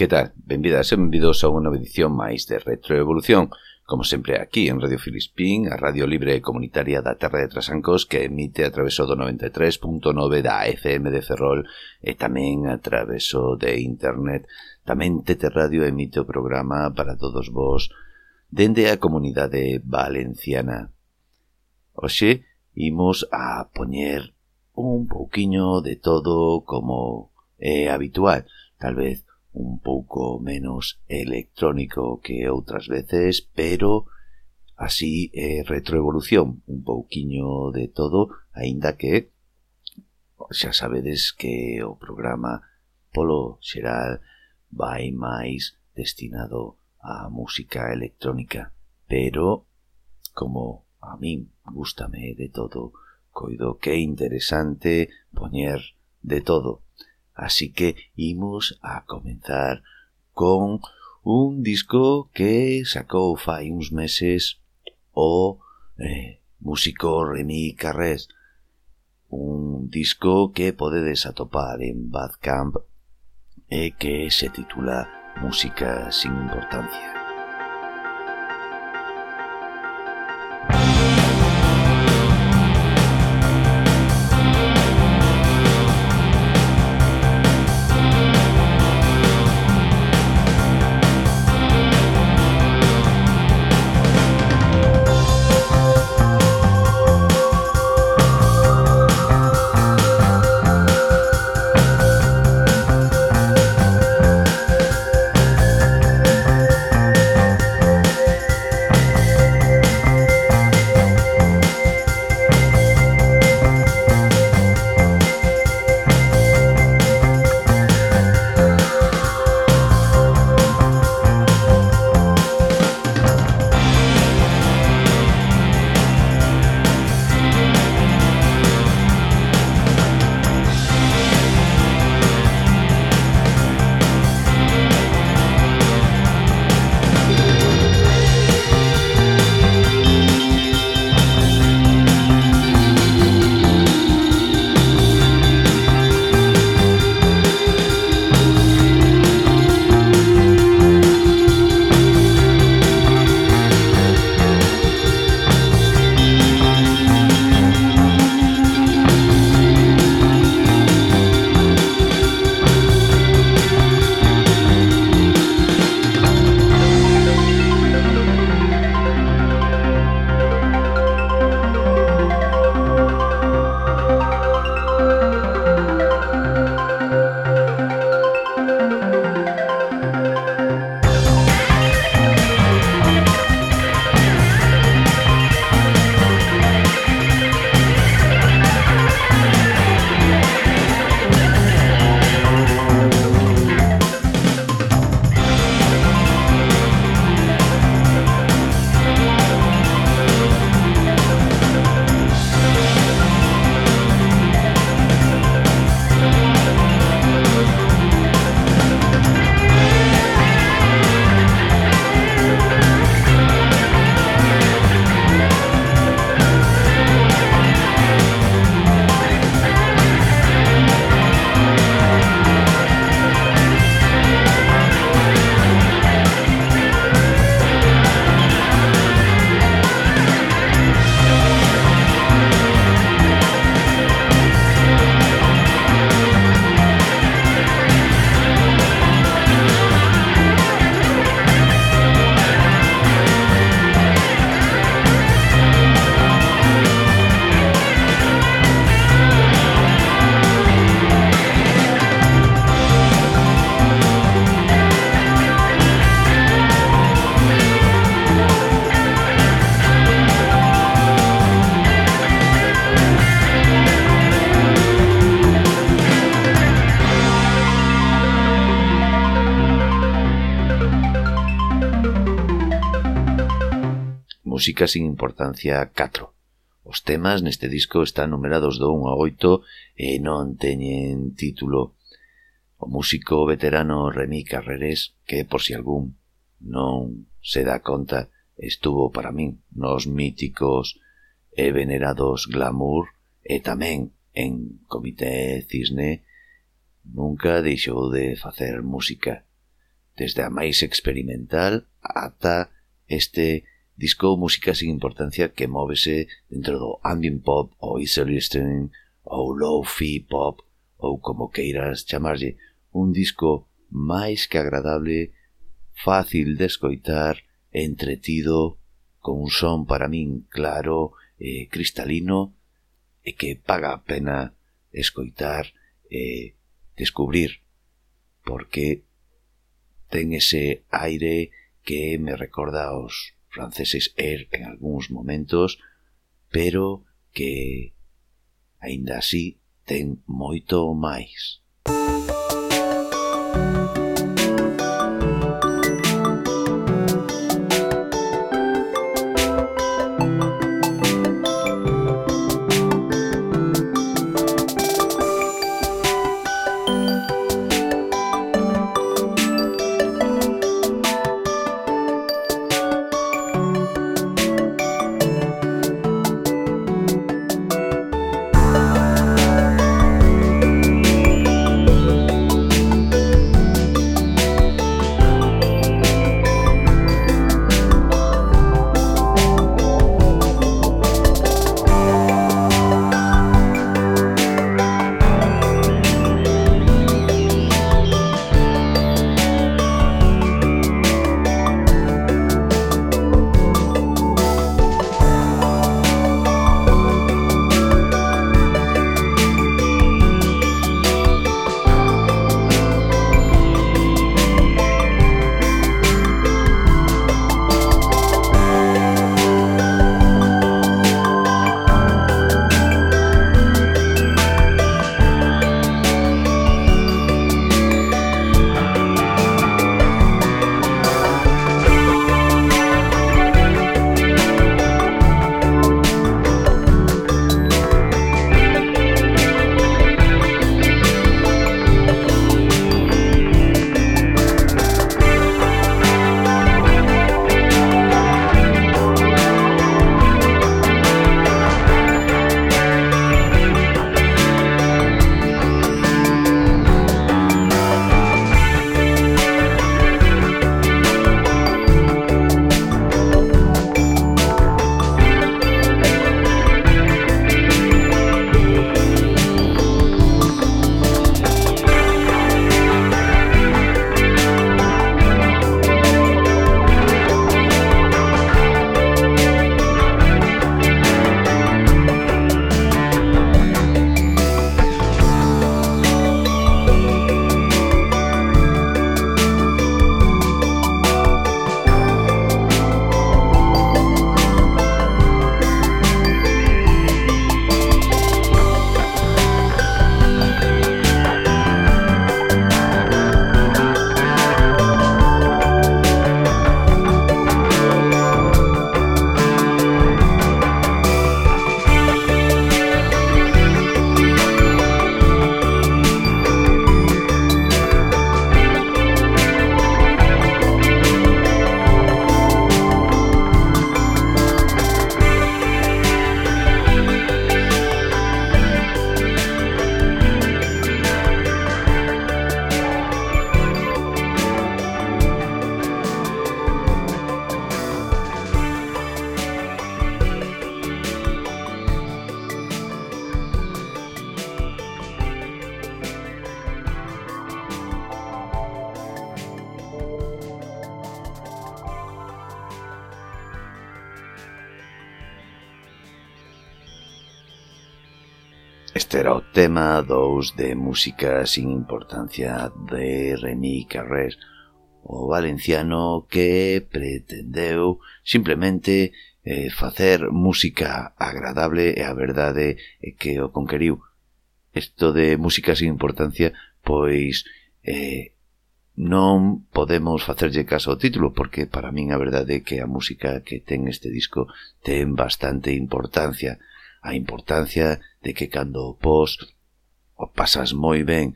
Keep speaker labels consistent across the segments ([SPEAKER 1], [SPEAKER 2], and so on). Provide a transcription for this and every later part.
[SPEAKER 1] Que tal? Benvidas e benvidos a unha edición máis de Retroevolución, como sempre aquí en Radio Filispín, a radio libre e comunitaria da Terra de Trasancos que emite a traveso do 93.9 da FM de Ferrol e tamén a traveso de Internet. Tamén Tete Radio emite o programa para todos vos dende a comunidade valenciana. Oxe, imos a poñer un pouquiño de todo como é habitual, tal vez un pouco menos electrónico que outras veces, pero así eh, retroevolución, un pouquiño de todo, aínda que xa sabedes que o programa polo xeral vai máis destinado á música electrónica, pero como a min gustame de todo, coido que é interesante poñer de todo. Así que imos a comenzar con un disco que sacou fai uns meses o eh, músico Remy Carrés. Un disco que podedes atopar en Badcamp e que se titula Música sin importancia. Música sin importancia 4. Os temas neste disco están numerados do 1 ao 8 e non teñen título. O músico veterano Remy Carreres, que por si algún non se dá conta, estuvo para min nos míticos e venerados Glamour e tamén en Comité Cisne, nunca deixou de facer música, desde a máis experimental ata este disco música sin importancia que móvese dentro do ambient pop ou easy listening ou low-fi pop ou como queiras chamarlle un disco máis que agradable, fácil de escoitar, entretido, con un son para min claro e eh, cristalino e que paga a pena escoitar e eh, descubrir porque ten ese aire que me recorda aos franceses er en algúns momentos, pero que, aínda así, ten moito máis. Música Tema 2 de Música sin importancia de Remy Carrer, o valenciano que pretendeu simplemente eh, facer música agradable e a verdade é que o conqueriu. Isto de música sin importancia, pois eh, non podemos facerlle caso ao título, porque para min a verdade é que a música que ten este disco ten bastante importancia a importancia de que cando o pos o pasas moi ben,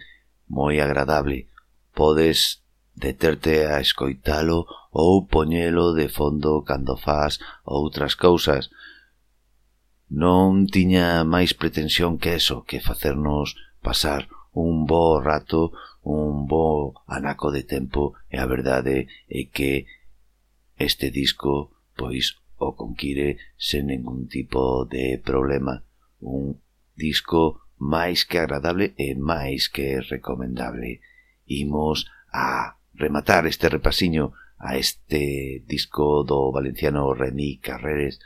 [SPEAKER 1] moi agradable, podes deterte a escoitalo ou poñelo de fondo cando fas outras cousas. Non tiña máis pretensión que eso, que facernos pasar un bo rato, un bo anaco de tempo, e a verdade é que este disco, pois, o conquire sen ningún tipo de problema. Un disco máis que agradable e máis que recomendable. Imos a rematar este repasiño a este disco do valenciano Remy Carreres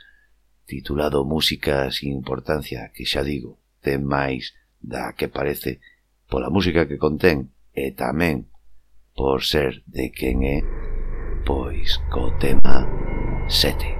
[SPEAKER 1] titulado Música sin importancia, que xa digo, ten máis da que parece pola música que contén e tamén por ser de quen é, pois co tema 7.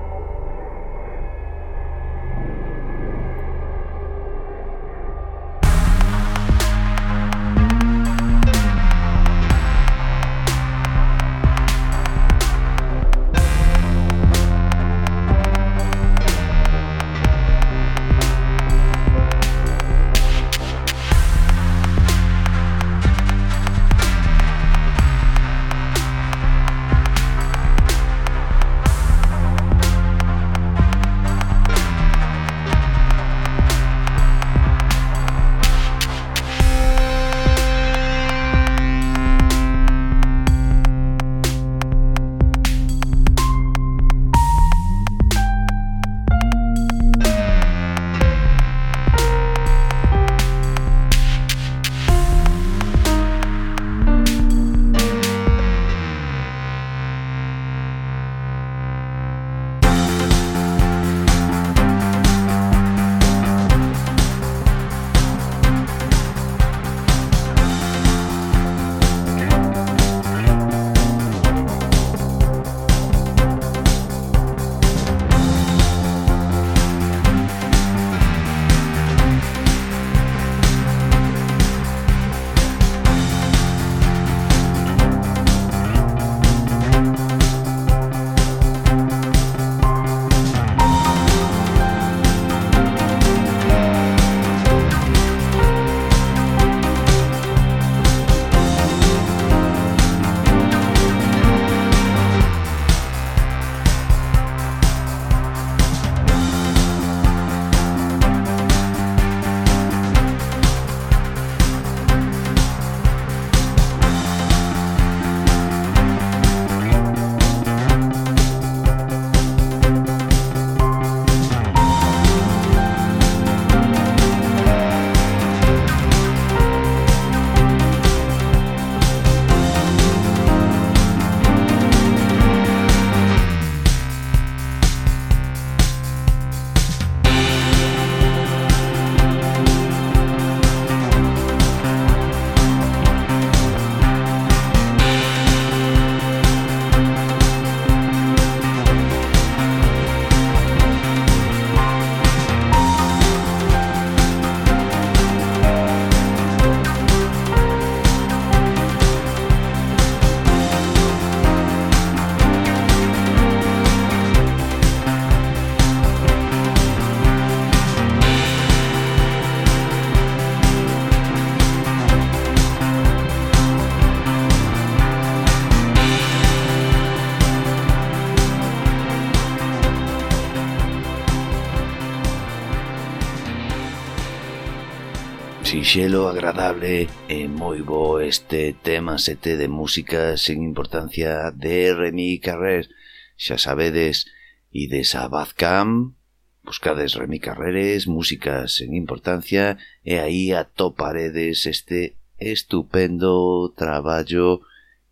[SPEAKER 1] sinxelo, agradable e moi bo este tema sete de música sen importancia de Remi Carrer. Xa sabedes, ides a Bazcam, buscades Remi Carreres, música sen importancia, e aí atoparedes este estupendo traballo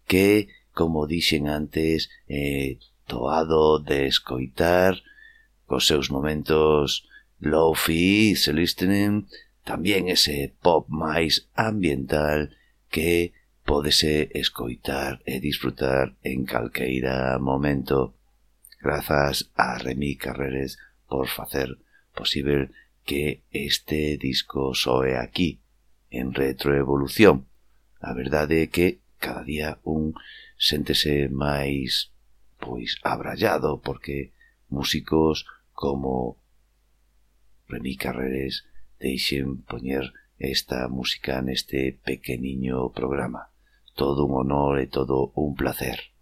[SPEAKER 1] que, como dixen antes, eh, toado de escoitar cos seus momentos low fi, se listening, tamén ese pop máis ambiental que pódese escoitar e disfrutar en calqueira momento. Grazas a Remy Carreres por facer posible que este disco soe aquí, en retroevolución. A verdade é que
[SPEAKER 2] cada día un séntese máis pois abrallado porque músicos como Remy Carreres deixen poñer esta música neste pequeniño programa. Todo un honor e todo un placer.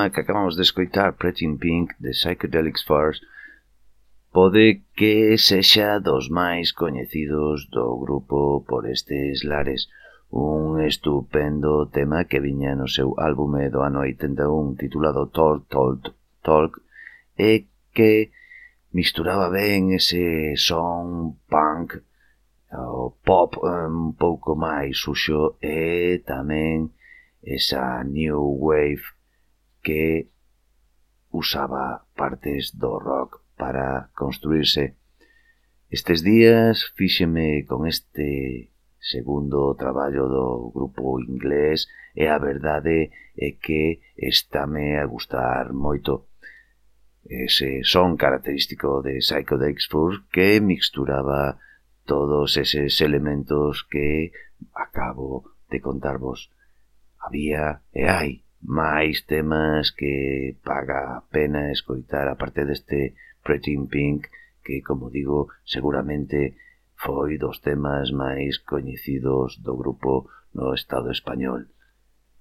[SPEAKER 2] tema que acabamos de escoitar Pretty in Pink de Psychedelics First pode que sexa dos máis coñecidos do grupo por estes lares. Un estupendo tema que viña no seu álbume do ano 81 titulado Talk, Talk, Talk e que misturaba ben ese son punk o pop un pouco máis suxo e tamén esa new wave que usaba partes do rock para construirse. Estes días fíxeme con este segundo traballo do grupo inglés e a verdade é que estáme a gustar moito ese son característico de Psychedelic Spurs que mixturaba todos eses elementos que acabo de contarvos. Había e hai máis temas que paga a pena escoitar a parte deste Pretty in Pink que, como digo, seguramente foi dos temas máis coñecidos do grupo no Estado español.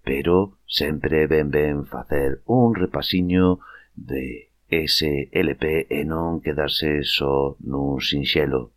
[SPEAKER 2] Pero sempre ben ben facer un repasiño de ese LP e non quedarse só nun sinxelo.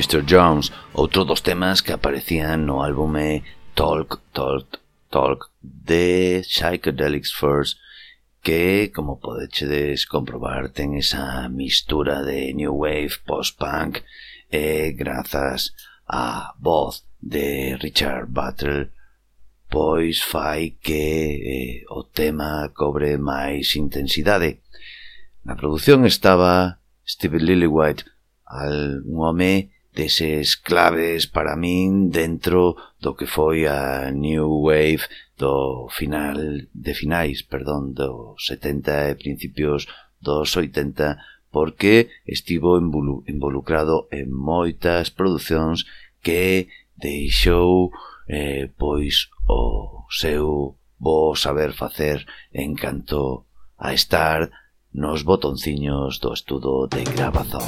[SPEAKER 2] Mr. Jones, outro dos temas que aparecían no álbume Talk, Talk, Talk de Psychedelics First, que, como podedes comprobar, ten esa mistura de New Wave, post-punk, e grazas a voz de Richard Butler,
[SPEAKER 1] pois fai que eh, o tema cobre máis intensidade. Na produción estaba Steve Lillywhite, al un home deses claves para min dentro do que foi a New Wave do final de finais, perdón, dos 70 e principios dos 80, porque estivo involucrado en moitas producións que deixou eh, pois o seu bo saber facer en canto a estar nos botonciños do estudo de grabazón.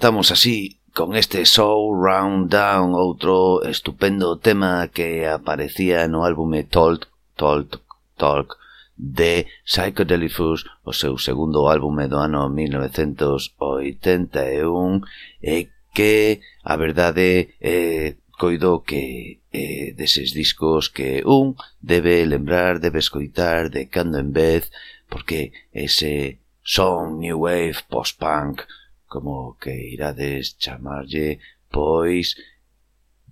[SPEAKER 1] rematamos así con este Soul Round Down, outro estupendo tema que aparecía no álbume Talk, Talk, Talk de Psychedelifus, o seu segundo álbume do ano 1981, e que a verdade eh, coido que eh, deses discos que un debe lembrar, debe escoitar de cando en vez, porque ese son New Wave, post-punk, como que irades chamarlle, pois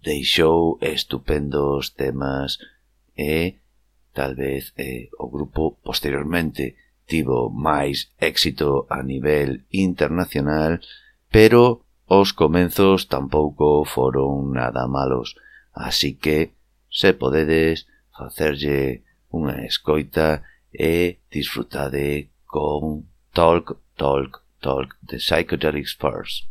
[SPEAKER 1] deixou estupendos temas e tal vez eh, o grupo posteriormente tivo máis éxito a nivel internacional, pero os comenzos tampouco foron nada malos, así que se podedes facerlle unha escoita e disfrutade con Talk Talk Talk de Psychedelics First.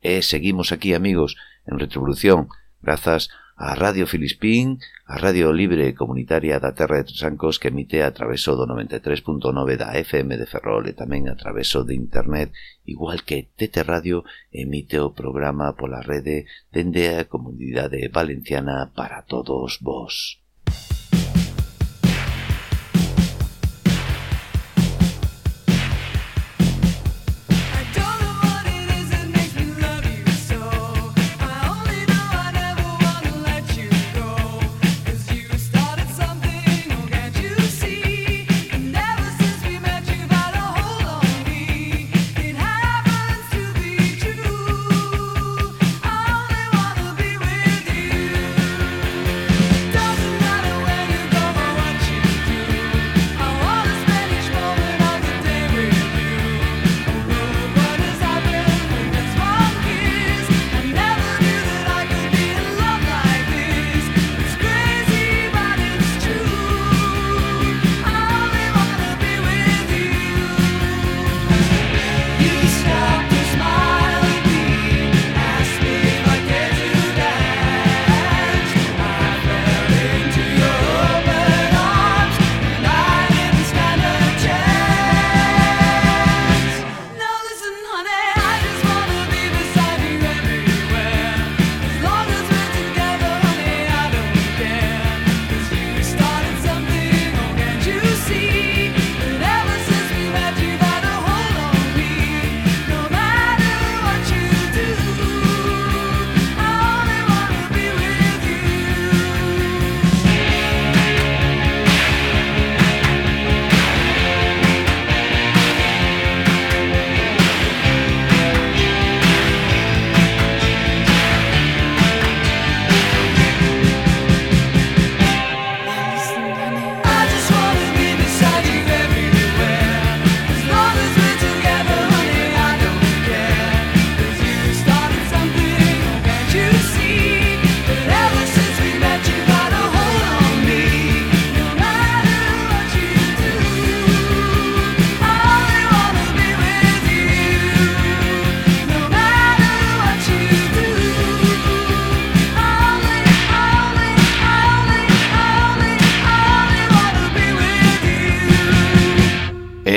[SPEAKER 1] E seguimos aquí, amigos, en Retrovolución, grazas a Radio Filispín, a Radio Libre Comunitaria da Terra de Tresancos que emite a traveso do 93.9 da FM de Ferrol e tamén a traveso de Internet, igual que TT Radio emite o programa pola rede dende a Comunidade Valenciana para todos vos.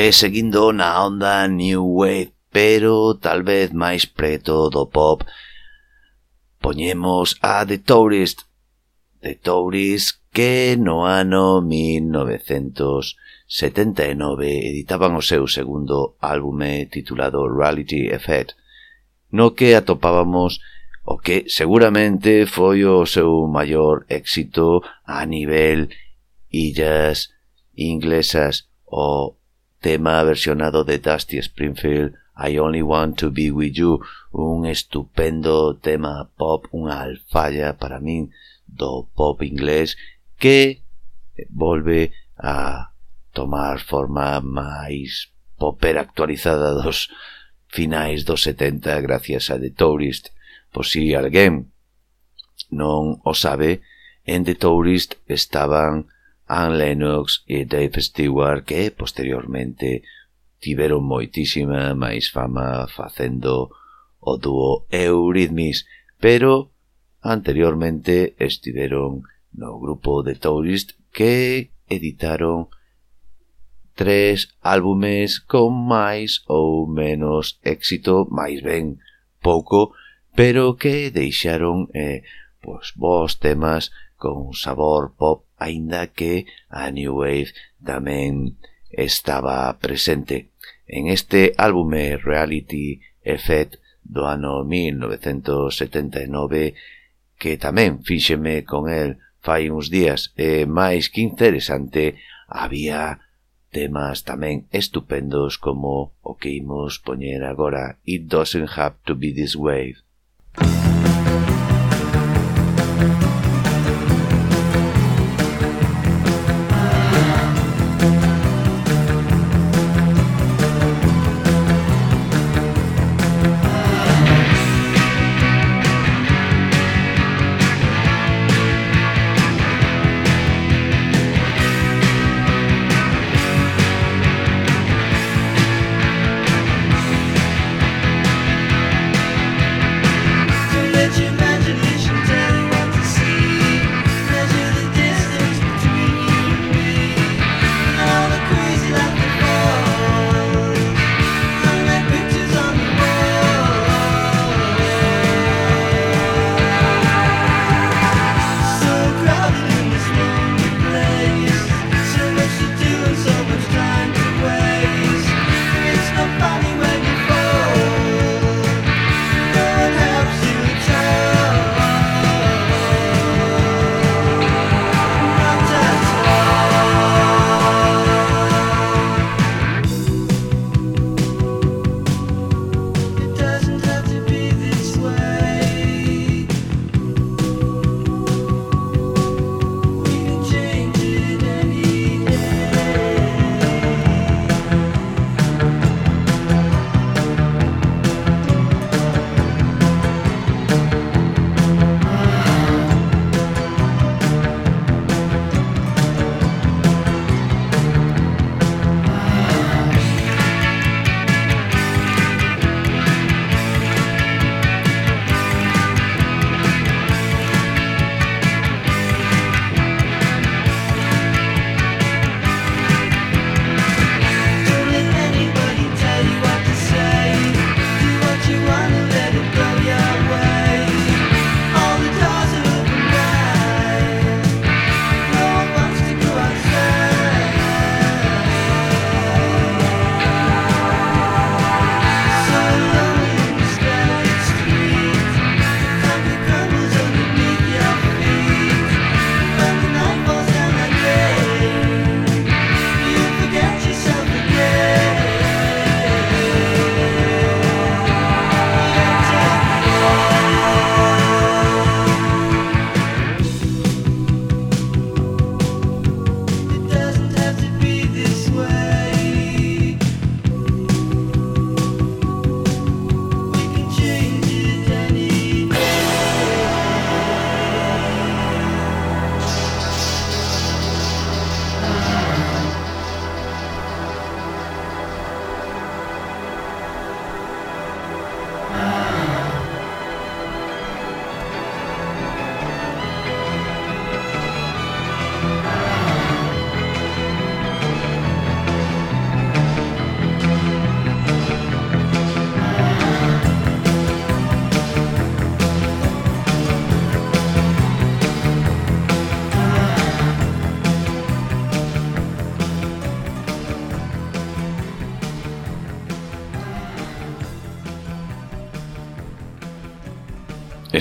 [SPEAKER 1] e seguindo na onda New Wave, pero tal vez máis preto do pop. Poñemos a The Tourist, The Tourist que no ano 1979 editaban o seu segundo álbume titulado Reality Effect, no que atopábamos o que seguramente foi o seu maior éxito a nivel illas inglesas o tema versionado de Dusty Springfield I Only Want to Be With You, un estupendo tema pop, unha alfalla para min do pop inglés que volve a tomar forma máis popper actualizada dos finais dos 70 gracias a The Tourist. por si alguén non o sabe, en The Tourist estaban Anne Lennox e Dave Stewart que posteriormente tiveron moitísima máis fama facendo o dúo Eurythmics, pero anteriormente estiveron no grupo de Tourist que editaron tres álbumes con máis ou menos éxito, máis ben pouco, pero que deixaron eh, pois, bons temas con sabor pop, aínda que a New Wave tamén estaba presente. En este álbume Reality Effect do ano 1979 que tamén fíxeme con el fai uns días e máis que interesante había temas tamén estupendos como o que imos poñer agora It doesn't have to be this way.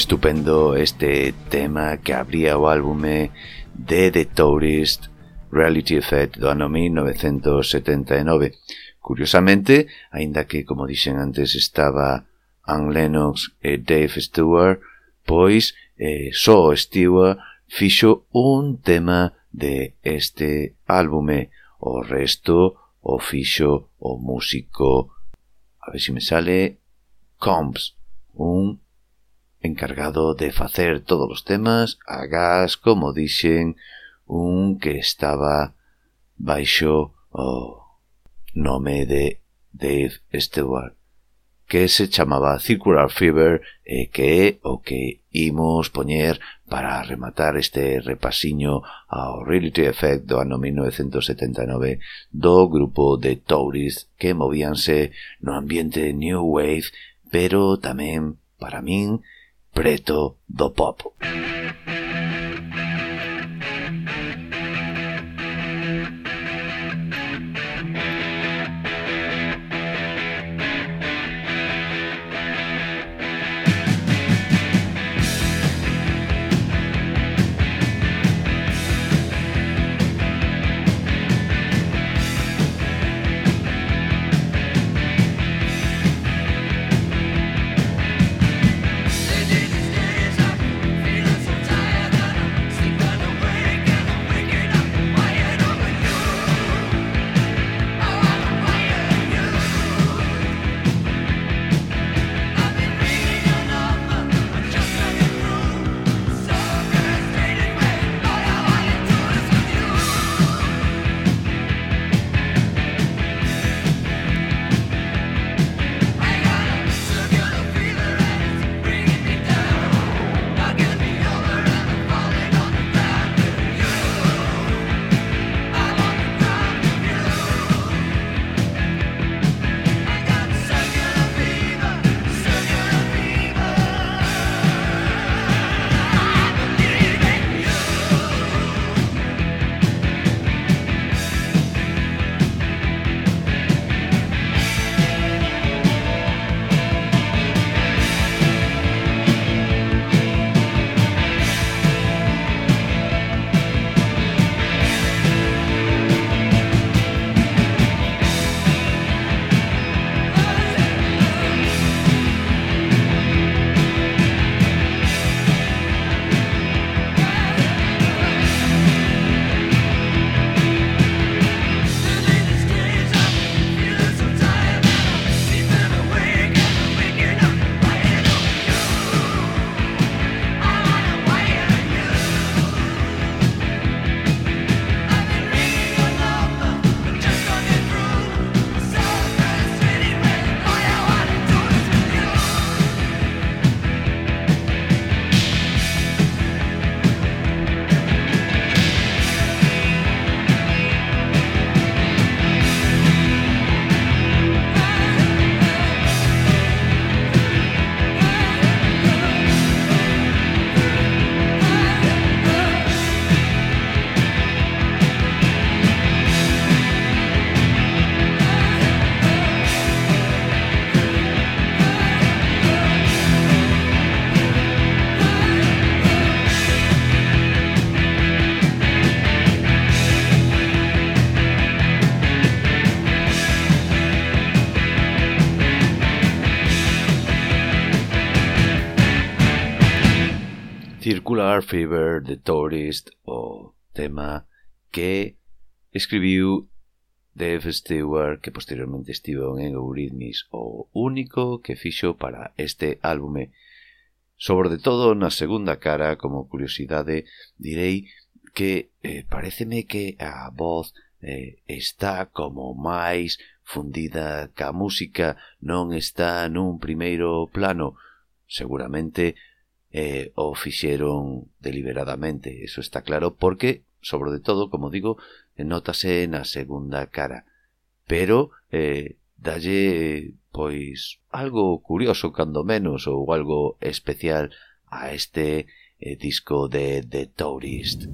[SPEAKER 1] estupendo este tema que abría o álbume de The Tourist Reality Effect do ano 1979. Curiosamente, aínda que, como dixen antes, estaba Ann Lennox e Dave Stewart, pois eh, só Stewart fixo un tema de este álbume. O resto o fixo o músico, a ver se me sale, Combs, un encargado de facer todos os temas a gas, como dixen, un que estaba baixo o nome de Dave Stewart, que se chamaba Circular Fever e que é o que imos poñer para rematar este repasiño ao Reality Effect do ano 1979 do grupo de Tourist que movíanse no ambiente New Wave, pero tamén, para min, preto do pop. Fever, The Tourist, o tema que escribiu Dave Stewart, que posteriormente estivo en Eurythmics, o único que fixo para este álbume. Sobre de todo na segunda cara, como curiosidade, direi que eh, pareceme que a voz eh, está como máis fundida ca música non está nun primeiro plano. Seguramente eh, o fixeron deliberadamente, eso está claro, porque, sobre todo, como digo, notase na segunda cara. Pero eh, dalle, pois, algo curioso, cando menos, ou algo especial a este eh, disco de The Tourist.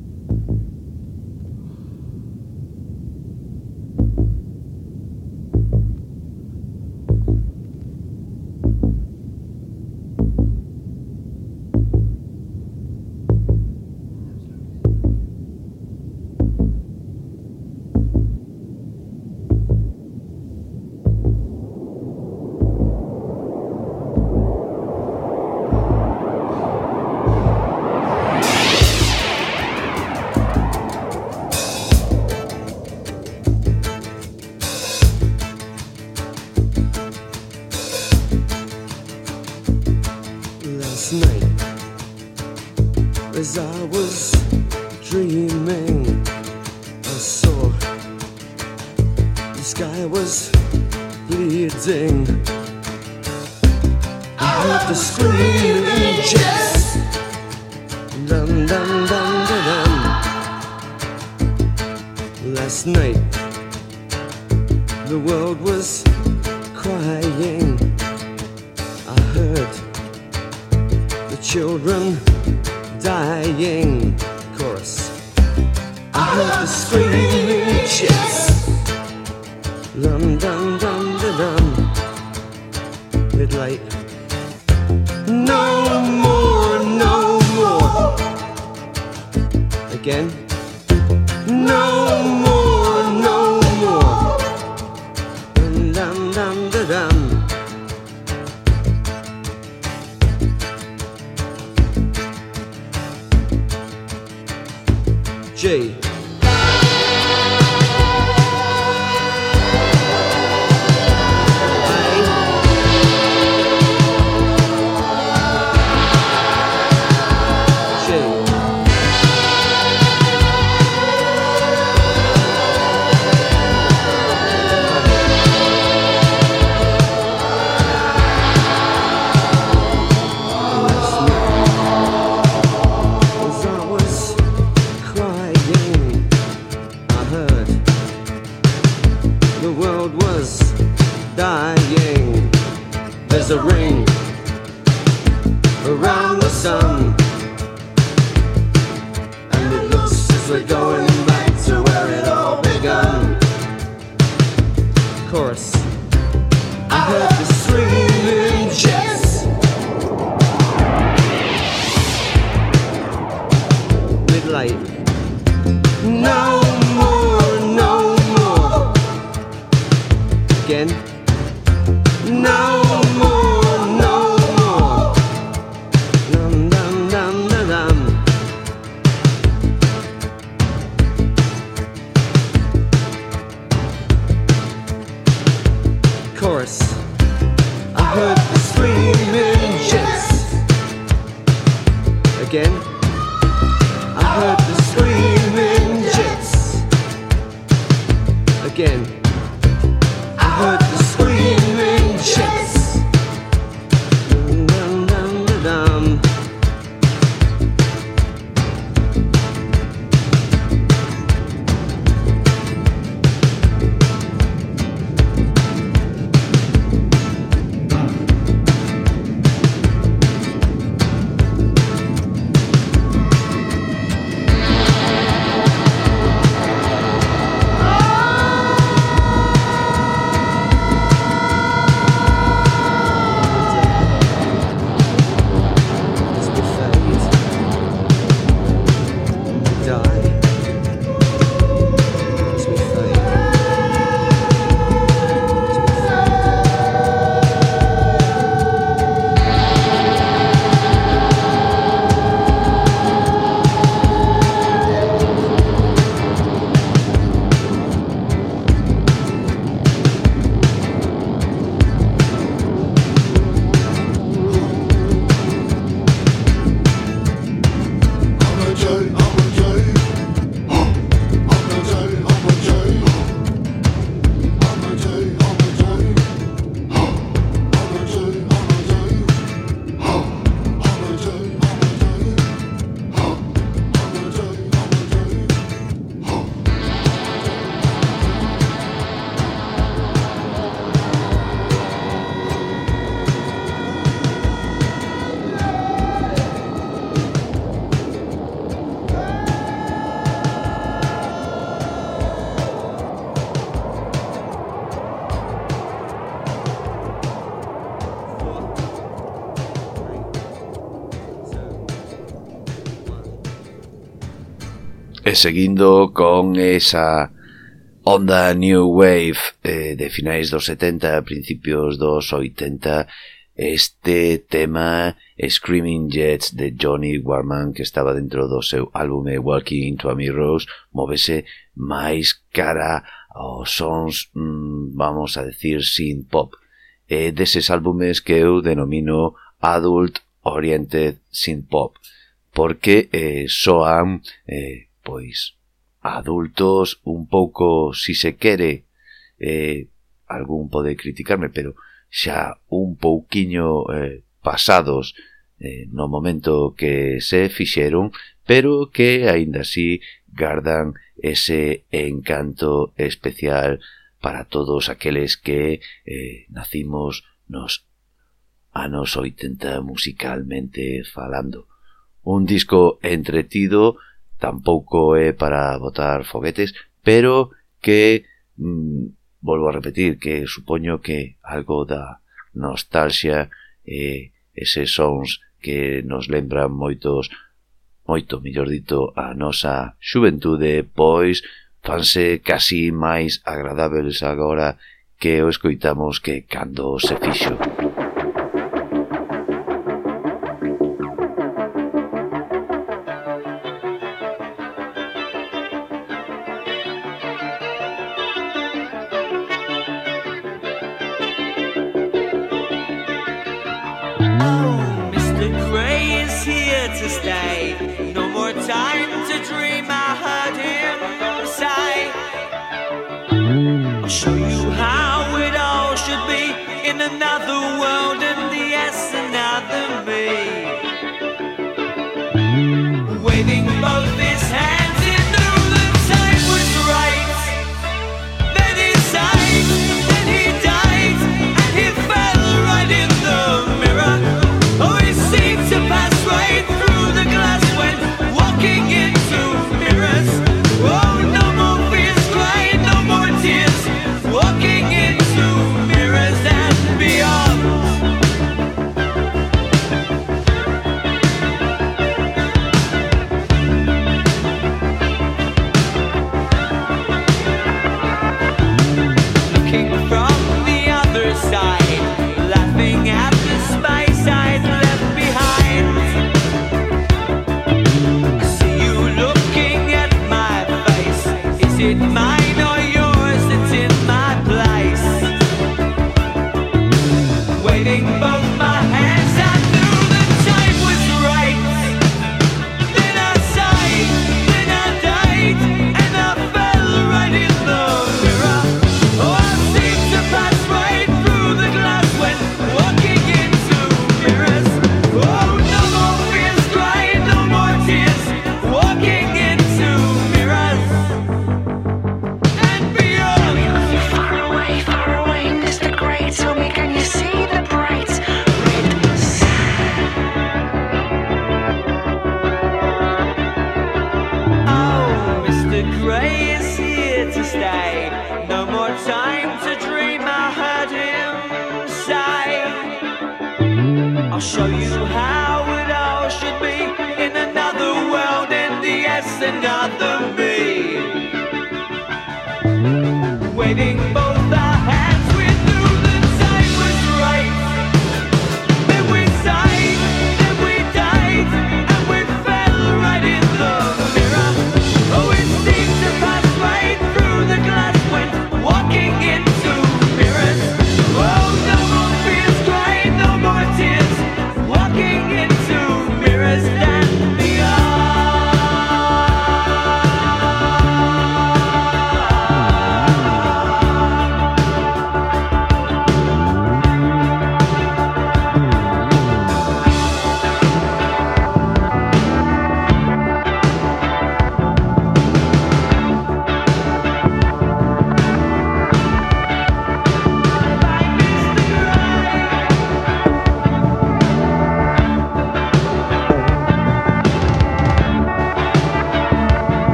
[SPEAKER 1] seguindo con esa onda New Wave eh, de finais dos 70 a principios dos 80 este tema Screaming Jets de Johnny Warman que estaba dentro do seu álbume eh, Walking into a Mirrors movese máis cara aos sons, mmm, vamos a decir, sin pop. Eh, deses álbumes que eu denomino Adult Oriented Synth Pop
[SPEAKER 3] porque eh, soan eh, pois, adultos un pouco, si se quere, eh, algún pode criticarme, pero xa un pouquiño eh, pasados eh, no momento que se fixeron, pero que aínda así gardan ese encanto especial para todos aqueles que eh, nacimos nos anos 80 musicalmente falando. Un disco entretido tampouco é para botar foguetes, pero que, mm, volvo a repetir, que supoño que algo da nostalgia e eses sons que nos lembran moitos moito, mellor dito, a nosa xuventude, pois fanse casi máis agradables agora que o escoitamos que cando se fixo.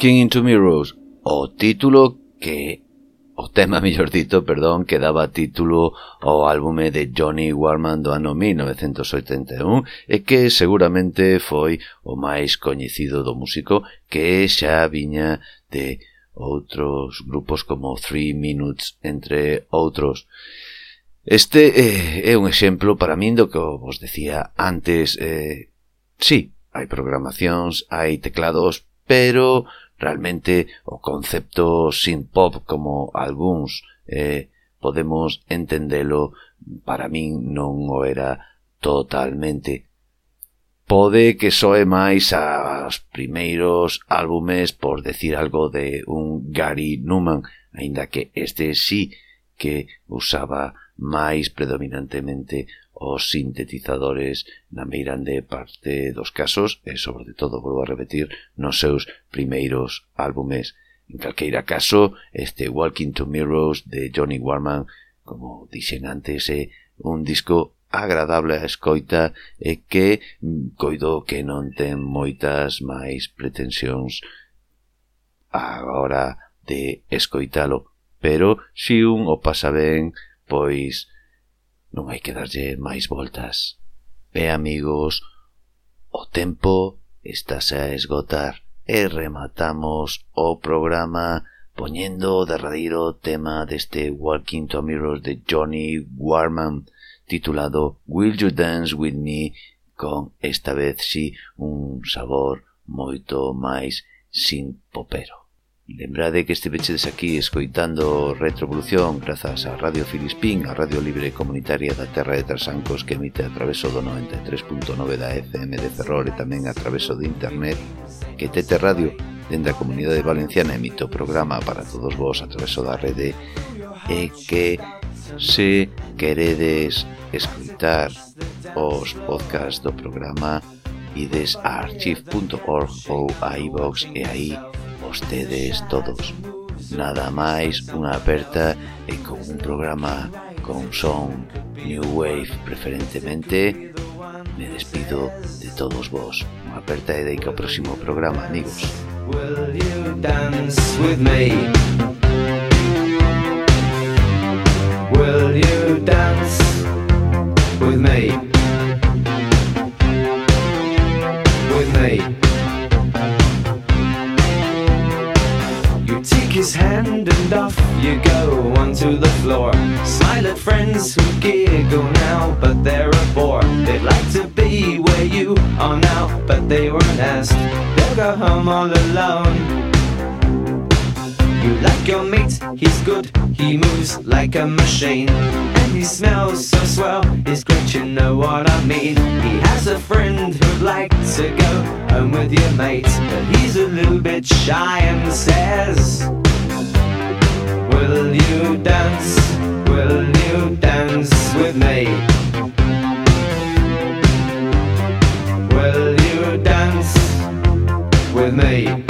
[SPEAKER 3] Walking into Mirrors, o título que o tema mellor dito, perdón, que daba título ao álbume de Johnny Warman do ano 1981 e que seguramente foi o máis coñecido do músico que xa viña de outros grupos como Three Minutes, entre outros. Este eh, é un exemplo para min do que vos decía antes. Eh, sí, hai programacións, hai teclados, pero Realmente o concepto synth pop como algúns
[SPEAKER 1] eh, podemos entendelo para min non o era totalmente. Pode que soe máis aos primeiros álbumes por decir algo de un Gary Newman, aínda que este sí que usaba máis predominantemente os sintetizadores na meirande parte dos casos e, sobre todo, volvo a repetir, nos seus primeiros álbumes. En calqueira caso, este Walking to Mirrors de Johnny Warman, como dixen antes, é un disco agradable a escoita e que coido que non ten moitas máis pretensións a hora de escoitalo, pero si un o pasa ben, pois non hai que darlle máis voltas. E amigos, o tempo está a esgotar e rematamos o programa poñendo o derradeiro tema deste Walking to Mirrors de Johnny Warman titulado Will You Dance With Me con esta vez si sí, un sabor moito máis sin popero. Lembrade que estivechedes aquí escoitando Retrovolución grazas a Radio Filispín, a Radio Libre Comunitaria da Terra de Trasancos que emite a traveso do 93.9 da FM de Ferrol e tamén a traveso de Internet que Tete Radio dende a Comunidade Valenciana emite o programa para todos vos a traveso da rede e que se queredes escoitar os podcast do programa ides a archive.org ou a iVox e aí vostedes todos. Nada máis unha aperta e con un programa con son New Wave preferentemente me despido de todos vos. Unha aperta e deica ao próximo programa, amigos. Will you dance with me? Will you dance with me? With me? His hand and off you go onto the floor. Smile at friends who giggle now, but they're a bore. They'd like to be where you are now, but they weren't asked. They'll go home all alone. You like your mate, he's good, he moves like a machine. And he smells so swell, it's great, you know what I mean. He has a friend who'd like to go home with your mate, but he's a little bit shy and says, Will you dance? Will you dance with me? Will you dance with me?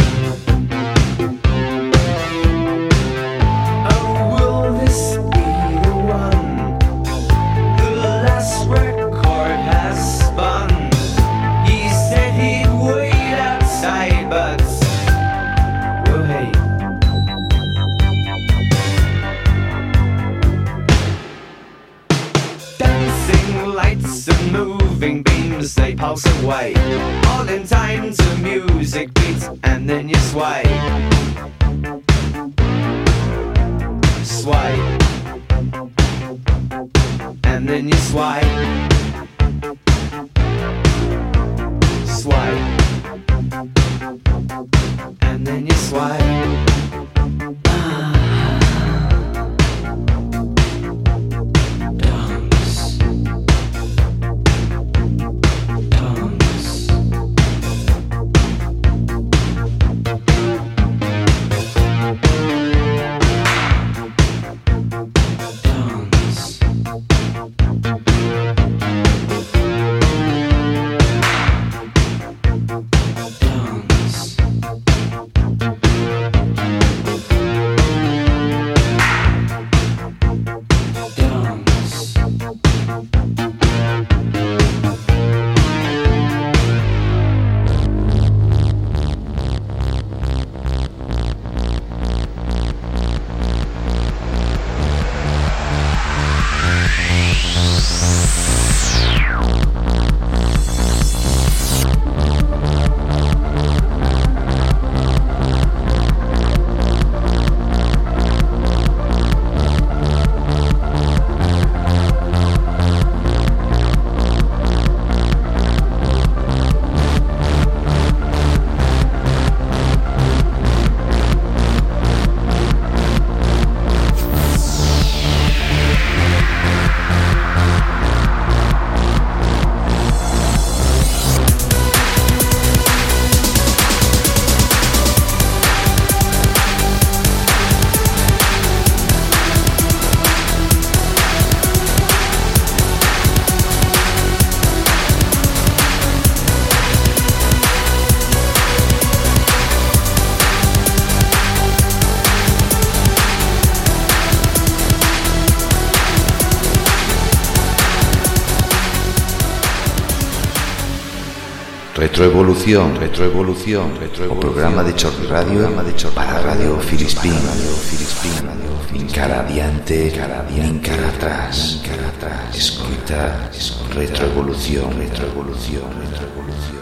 [SPEAKER 1] Retroevolución, retroevolución, retroevolución. O programa de Chorri Radio, programa de Chorri para Radio Filispín, Radio Filispín, nin cara adiante, cara adiante, cara atrás, cara atrás. Escoita, retroevolución, retroevolución, retroevolución.